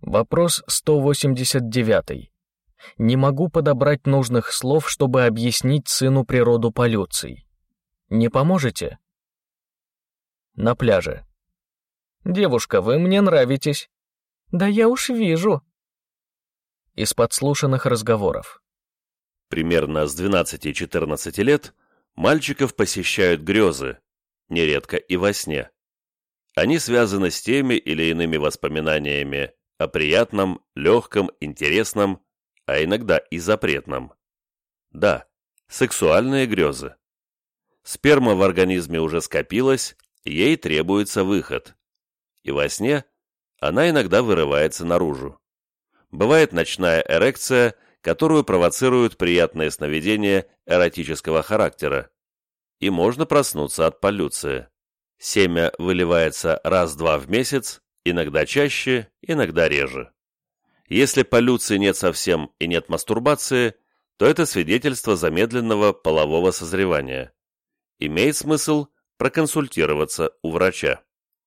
Вопрос 189. Не могу подобрать нужных слов, чтобы объяснить сыну природу полюций. Не поможете? На пляже. «Девушка, вы мне нравитесь». «Да я уж вижу». Из подслушанных разговоров. Примерно с 12-14 лет мальчиков посещают грезы, нередко и во сне. Они связаны с теми или иными воспоминаниями о приятном, легком, интересном, а иногда и запретном. Да, сексуальные грезы. Сперма в организме уже скопилась, ей требуется выход. И во сне она иногда вырывается наружу. Бывает ночная эрекция, которую провоцируют приятные сновидения эротического характера. И можно проснуться от полюции. Семя выливается раз-два в месяц, иногда чаще, иногда реже. Если полюции нет совсем и нет мастурбации, то это свидетельство замедленного полового созревания. Имеет смысл проконсультироваться у врача.